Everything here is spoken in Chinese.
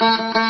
嗯嗯